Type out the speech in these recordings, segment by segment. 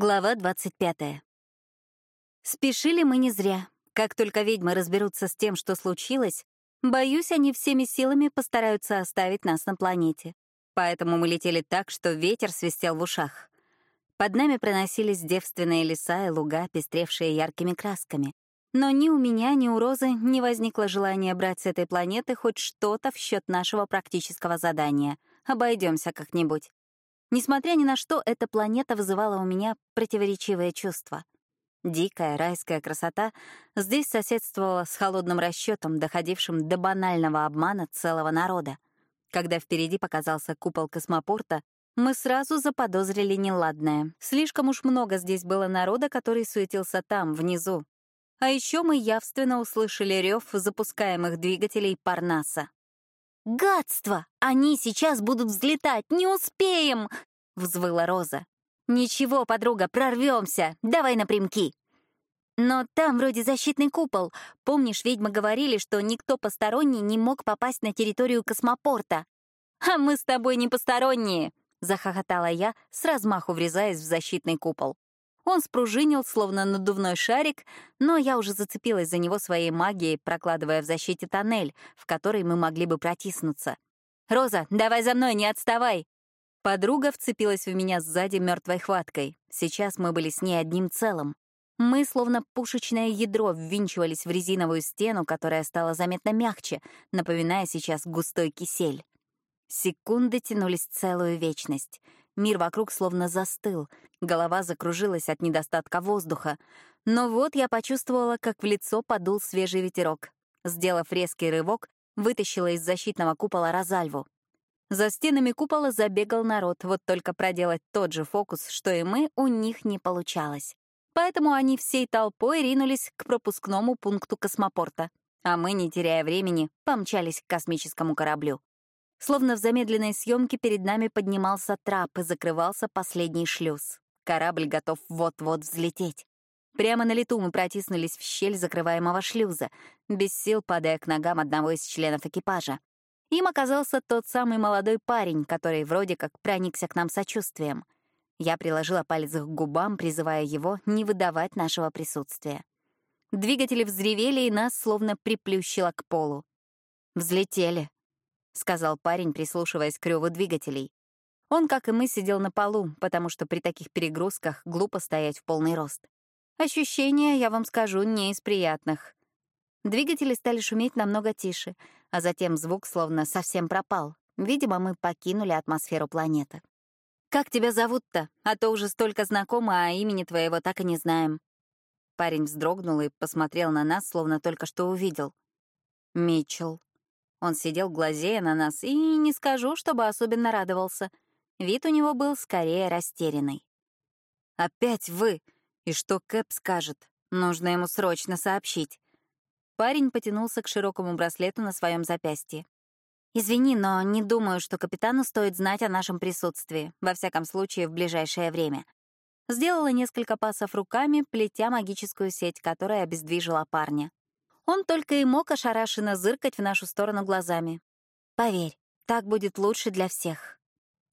Глава 25. Спешили мы не зря. Как только ведьмы разберутся с тем, что случилось, боюсь, они всеми силами постараются оставить нас на планете. Поэтому мы летели так, что ветер свистел в ушах. Под нами проносились девственные леса и луга, пестревшие яркими красками. Но ни у меня, ни у Розы не возникло желания брать с этой планеты хоть что-то в счет нашего практического задания. Обойдемся как-нибудь. Несмотря ни на что, эта планета вызывала у меня противоречивые чувства. Дикая райская красота здесь соседствовала с холодным расчетом, доходившим до банального обмана целого народа. Когда впереди показался купол космопорта, мы сразу заподозрили неладное. Слишком уж много здесь было народа, который суетился там, внизу. А еще мы явственно услышали рев запускаемых двигателей Парнаса. «Гадство! Они сейчас будут взлетать! Не успеем!» — взвыла Роза. «Ничего, подруга, прорвемся! Давай напрямки!» «Но там вроде защитный купол. Помнишь, ведьмы говорили, что никто посторонний не мог попасть на территорию космопорта?» «А мы с тобой не посторонние!» — захохотала я, с размаху врезаясь в защитный купол. Он спружинил, словно надувной шарик, но я уже зацепилась за него своей магией, прокладывая в защите тоннель, в который мы могли бы протиснуться. «Роза, давай за мной, не отставай!» Подруга вцепилась в меня сзади мертвой хваткой. Сейчас мы были с ней одним целым. Мы, словно пушечное ядро, ввинчивались в резиновую стену, которая стала заметно мягче, напоминая сейчас густой кисель. Секунды тянулись целую вечность. Мир вокруг словно застыл, голова закружилась от недостатка воздуха. Но вот я почувствовала, как в лицо подул свежий ветерок. Сделав резкий рывок, вытащила из защитного купола Розальву. За стенами купола забегал народ, вот только проделать тот же фокус, что и мы, у них не получалось. Поэтому они всей толпой ринулись к пропускному пункту космопорта, а мы, не теряя времени, помчались к космическому кораблю. Словно в замедленной съемке перед нами поднимался трап и закрывался последний шлюз. Корабль готов вот-вот взлететь. Прямо на лету мы протиснулись в щель закрываемого шлюза, без сил падая к ногам одного из членов экипажа. Им оказался тот самый молодой парень, который вроде как проникся к нам сочувствием. Я приложила палец к губам, призывая его не выдавать нашего присутствия. Двигатели взревели, и нас словно приплющило к полу. Взлетели. — сказал парень, прислушиваясь к рёву двигателей. Он, как и мы, сидел на полу, потому что при таких перегрузках глупо стоять в полный рост. Ощущения, я вам скажу, не из приятных. Двигатели стали шуметь намного тише, а затем звук словно совсем пропал. Видимо, мы покинули атмосферу планеты. «Как тебя зовут-то? А то уже столько знакомо, а имени твоего так и не знаем». Парень вздрогнул и посмотрел на нас, словно только что увидел. «Митчелл», он сидел, глазея на нас, и не скажу, чтобы особенно радовался. Вид у него был скорее растерянный. «Опять вы! И что Кэп скажет? Нужно ему срочно сообщить». Парень потянулся к широкому браслету на своем запястье. «Извини, но не думаю, что капитану стоит знать о нашем присутствии, во всяком случае, в ближайшее время». Сделала несколько пасов руками, плетя магическую сеть, которая обездвижила парня. Он только и мог ошарашенно зыркать в нашу сторону глазами. «Поверь, так будет лучше для всех.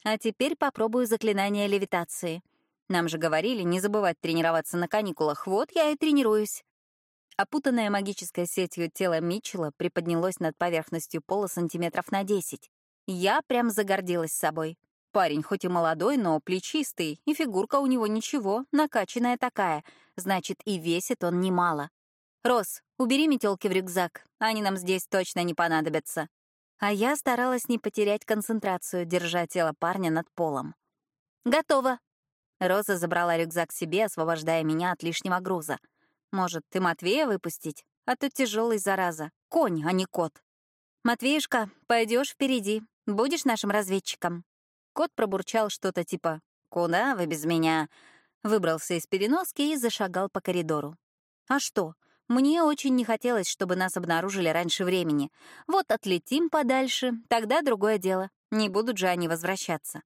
А теперь попробую заклинание левитации. Нам же говорили не забывать тренироваться на каникулах, вот я и тренируюсь». Опутанное магической сетью тело Митчелла приподнялось над поверхностью пола сантиметров на десять. Я прям загордилась собой. Парень хоть и молодой, но плечистый, и фигурка у него ничего, накачанная такая, значит, и весит он немало. «Рос, убери метелки в рюкзак, они нам здесь точно не понадобятся». А я старалась не потерять концентрацию, держа тело парня над полом. «Готово!» Роза забрала рюкзак себе, освобождая меня от лишнего груза. «Может, ты Матвея выпустить? А то тяжелый, зараза. Конь, а не кот». «Матвеюшка, пойдешь впереди. Будешь нашим разведчиком?» Кот пробурчал что-то типа «Куда вы без меня?» Выбрался из переноски и зашагал по коридору. «А что? Мне очень не хотелось, чтобы нас обнаружили раньше времени. Вот отлетим подальше, тогда другое дело. Не будут же они возвращаться.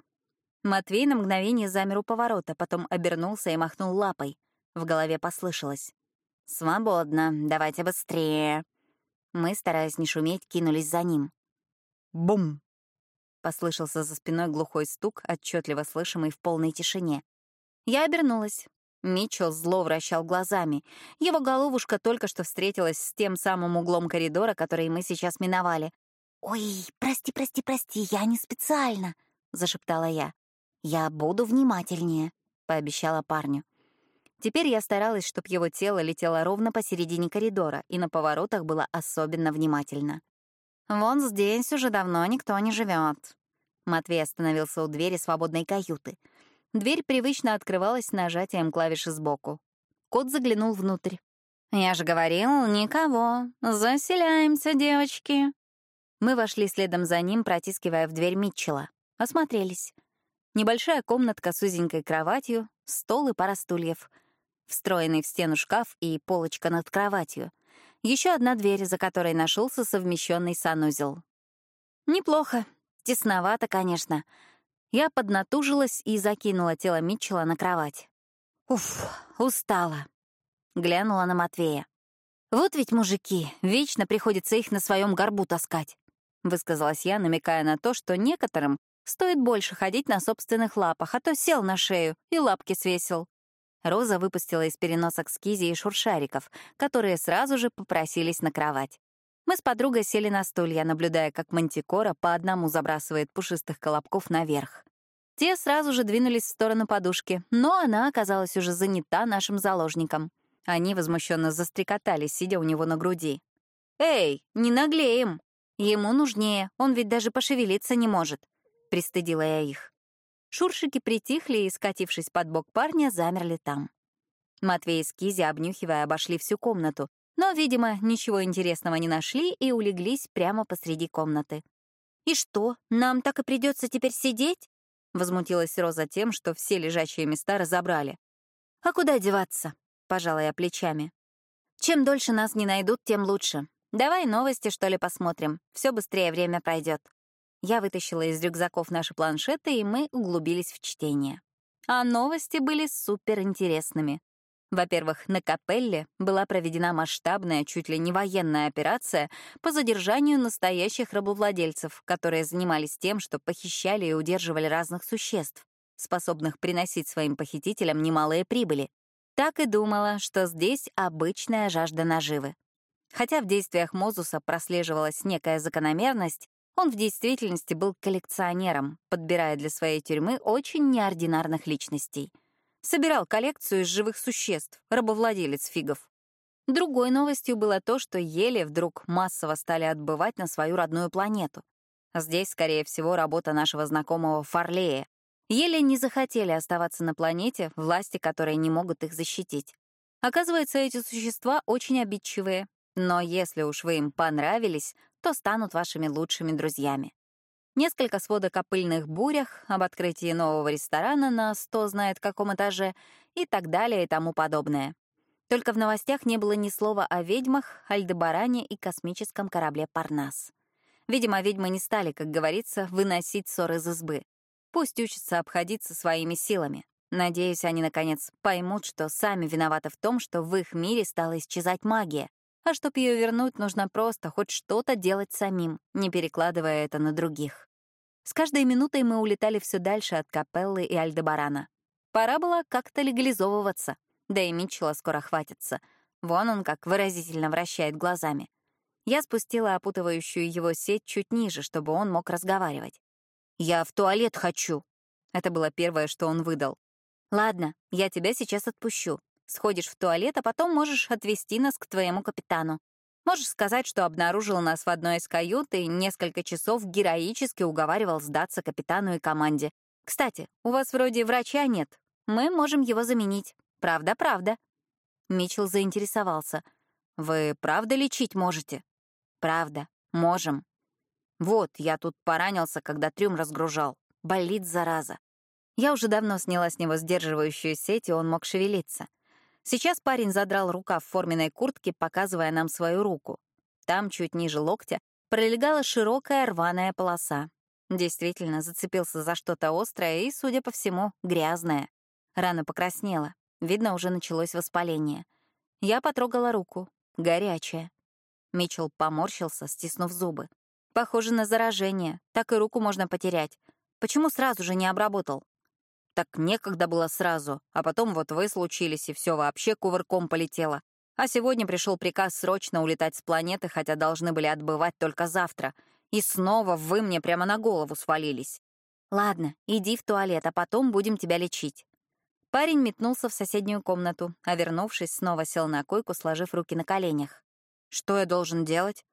Матвей на мгновение замер у поворота, потом обернулся и махнул лапой. В голове послышалось. «Свободно, давайте быстрее». Мы, стараясь не шуметь, кинулись за ним. «Бум!» — послышался за спиной глухой стук, отчетливо слышимый в полной тишине. Я обернулась. Митчелл зло вращал глазами. Его головушка только что встретилась с тем самым углом коридора, который мы сейчас миновали. «Ой, прости, прости, прости, я не специально», — зашептала я. «Я буду внимательнее», — пообещала парню. Теперь я старалась, чтобы его тело летело ровно посередине коридора и на поворотах было особенно внимательно. «Вон здесь уже давно никто не живет. Матвей остановился у двери свободной каюты. Дверь привычно открывалась нажатием клавиши сбоку. Кот заглянул внутрь. «Я же говорил, никого. Заселяемся, девочки». Мы вошли следом за ним, протискивая в дверь Митчелла. Осмотрелись. Небольшая комнатка с узенькой кроватью, стол и пара стульев. Встроенный в стену шкаф и полочка над кроватью. Еще одна дверь, за которой нашелся совмещенный санузел. Неплохо. Тесновато, конечно. Я поднатужилась и закинула тело Митчелла на кровать. Уф, устала. Глянула на Матвея. Вот ведь мужики, вечно приходится их на своем горбу таскать. — высказалась я, намекая на то, что некоторым стоит больше ходить на собственных лапах, а то сел на шею и лапки свесил. Роза выпустила из переносок скизи и шуршариков, которые сразу же попросились на кровать. Мы с подругой сели на стулья, наблюдая, как мантикора по одному забрасывает пушистых колобков наверх. Те сразу же двинулись в сторону подушки, но она оказалась уже занята нашим заложником. Они возмущенно застрекотали, сидя у него на груди. «Эй, не наглеем!» Ему нужнее, он ведь даже пошевелиться не может. Пристыдила я их. Шуршики притихли и, скатившись под бок парня, замерли там. Матвей и Кизи, обнюхивая, обошли всю комнату, но, видимо, ничего интересного не нашли и улеглись прямо посреди комнаты. «И что, нам так и придется теперь сидеть?» — возмутилась Роза тем, что все лежачие места разобрали. «А куда деваться?» — пожала я плечами. «Чем дольше нас не найдут, тем лучше. Давай новости, что ли, посмотрим. Все быстрее время пройдет. Я вытащила из рюкзаков наши планшеты, и мы углубились в чтение. А новости были суперинтересными. Во-первых, на Капелле была проведена масштабная, чуть ли не военная операция по задержанию настоящих рабовладельцев, которые занимались тем, что похищали и удерживали разных существ, способных приносить своим похитителям немалые прибыли. Так и думала, что здесь обычная жажда наживы. Хотя в действиях Мозуса прослеживалась некая закономерность, он в действительности был коллекционером, подбирая для своей тюрьмы очень неординарных личностей. Собирал коллекцию из живых существ, рабовладелец фигов. Другой новостью было то, что ели вдруг массово стали отбывать на свою родную планету. Здесь, скорее всего, работа нашего знакомого Фарлея. Еле не захотели оставаться на планете, власти которой не могут их защитить. Оказывается, эти существа очень обидчивые, но если уж вы им понравились, то станут вашими лучшими друзьями. Несколько сводок о пыльных бурях, об открытии нового ресторана на сто знает каком этаже и так далее и тому подобное. Только в новостях не было ни слова о ведьмах, Альдебаране и космическом корабле «Парнас». Видимо, ведьмы не стали, как говорится, выносить ссоры из избы. Пусть учатся обходиться своими силами. Надеюсь, они, наконец, поймут, что сами виноваты в том, что в их мире стала исчезать магия, а чтоб ее вернуть, нужно просто хоть что-то делать самим, не перекладывая это на других. С каждой минутой мы улетали все дальше от Капеллы и Альдебарана. Пора было как-то легализовываться, да и Митчелла скоро хватится. Вон он как выразительно вращает глазами. Я спустила опутывающую его сеть чуть ниже, чтобы он мог разговаривать. «Я в туалет хочу!» Это было первое, что он выдал. «Ладно, я тебя сейчас отпущу. Сходишь в туалет, а потом можешь отвезти нас к твоему капитану. Можешь сказать, что обнаружил нас в одной из кают и несколько часов героически уговаривал сдаться капитану и команде. Кстати, у вас вроде врача нет. Мы можем его заменить. Правда, правда. Митчелл заинтересовался. Вы правда лечить можете? Правда, можем. Вот, я тут поранился, когда трюм разгружал. Болит, зараза. Я уже давно сняла с него сдерживающую сеть, и он мог шевелиться. Сейчас парень задрал рука в форменной куртке, показывая нам свою руку. Там, чуть ниже локтя, пролегала широкая рваная полоса. Действительно, зацепился за что-то острое и, судя по всему, грязное. Рана покраснела. Видно, уже началось воспаление. Я потрогала руку. Горячая. Митчелл поморщился, стиснув зубы. Похоже на заражение. Так и руку можно потерять. Почему сразу же не обработал? Так некогда было сразу, а потом вот вы случились, и все вообще кувырком полетело. А сегодня пришел приказ срочно улетать с планеты, хотя должны были отбывать только завтра. И снова вы мне прямо на голову свалились. Ладно, иди в туалет, а потом будем тебя лечить. Парень метнулся в соседнюю комнату, а вернувшись, снова сел на койку, сложив руки на коленях. Что я должен делать?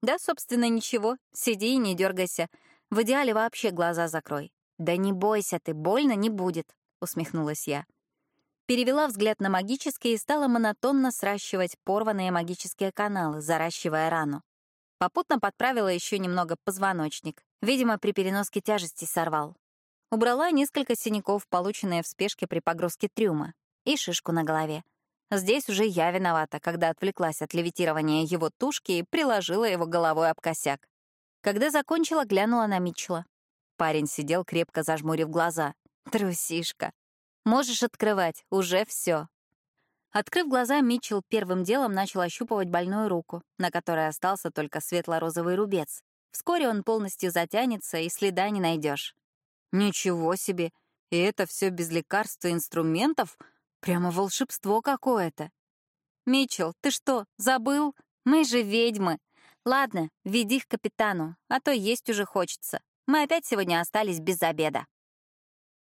Да, собственно, ничего. Сиди и не дергайся. В идеале вообще глаза закрой. Да не бойся ты, больно не будет, усмехнулась я. Перевела взгляд на магические и стала монотонно сращивать порванные магические каналы, заращивая рану. Попутно подправила еще немного позвоночник. Видимо, при переноске тяжести сорвал. Убрала несколько синяков, полученные в спешке при погрузке трюма, и шишку на голове. Здесь уже я виновата, когда отвлеклась от левитирования его тушки и приложила его головой об косяк. Когда закончила, глянула на Митчелла. Парень сидел, крепко зажмурив глаза. Трусишка. Можешь открывать, уже все. Открыв глаза, Митчелл первым делом начал ощупывать больную руку, на которой остался только светло-розовый рубец. Вскоре он полностью затянется, и следа не найдешь. Ничего себе! И это все без лекарств и инструментов? Прямо волшебство какое-то. Митчелл, ты что, забыл? Мы же ведьмы. Ладно, веди к капитану, а то есть уже хочется. Мы опять сегодня остались без обеда.